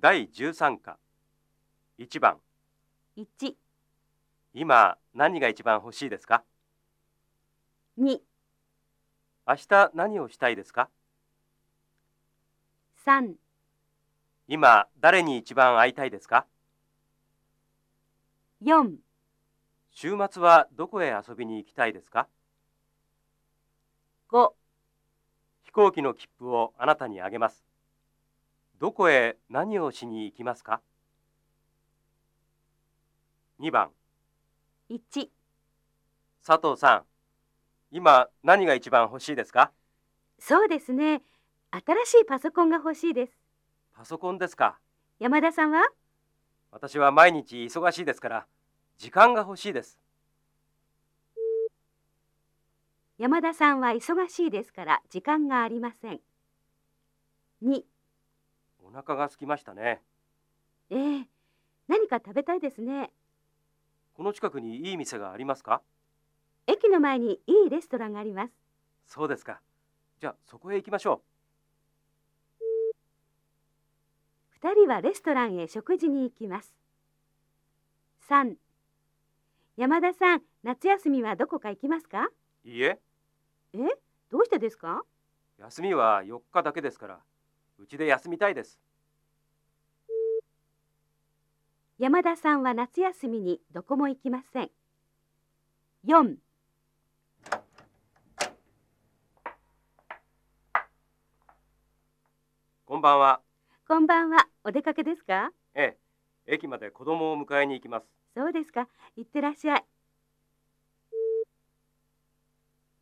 第13課。1番。1、今何が一番欲しいですか？2、明日何をしたいですか？3、今誰に一番会いたいですか？4、週末はどこへ遊びに行きたいですか？5、飛行機の切符をあなたにあげますどこへ何をしに行きますか？2番。1、佐藤さん今何が一番欲しいですか？そうですね。新しいパソコンが欲しいです。パソコンですか。山田さんは？私は毎日忙しいですから時間が欲しいです。山田さんは忙しいですから時間がありません。2、お腹が空きましたね。ええ何か食べたいですね。この近くにいい店がありますか？駅の前にいいレストランがあります。そうですか。じゃあそこへ行きましょ2人はレストランへ食事に行きます。3山田さん、夏休みはどこか行きますか？ういいえ。えどうしてですか？休みは4日だけですからうちで休みたいです山田さんは夏休みにどこも行きません。4こんばんはこんばんは。お出かけですか？ええ駅まで子供を迎えに行きますそうですか。行ってらっしゃい。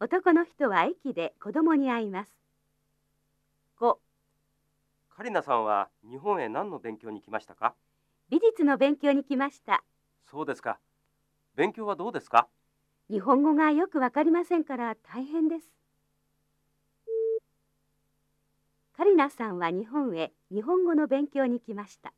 男の人は駅で子供に会います。5カリナさんは日本へ何の勉強に来ましたか？美術の勉強に来ました。そうですか勉強はどうですか？日本語がよくわかりませんから大変です。カリナさんは日本へ日本語の勉強に来ました。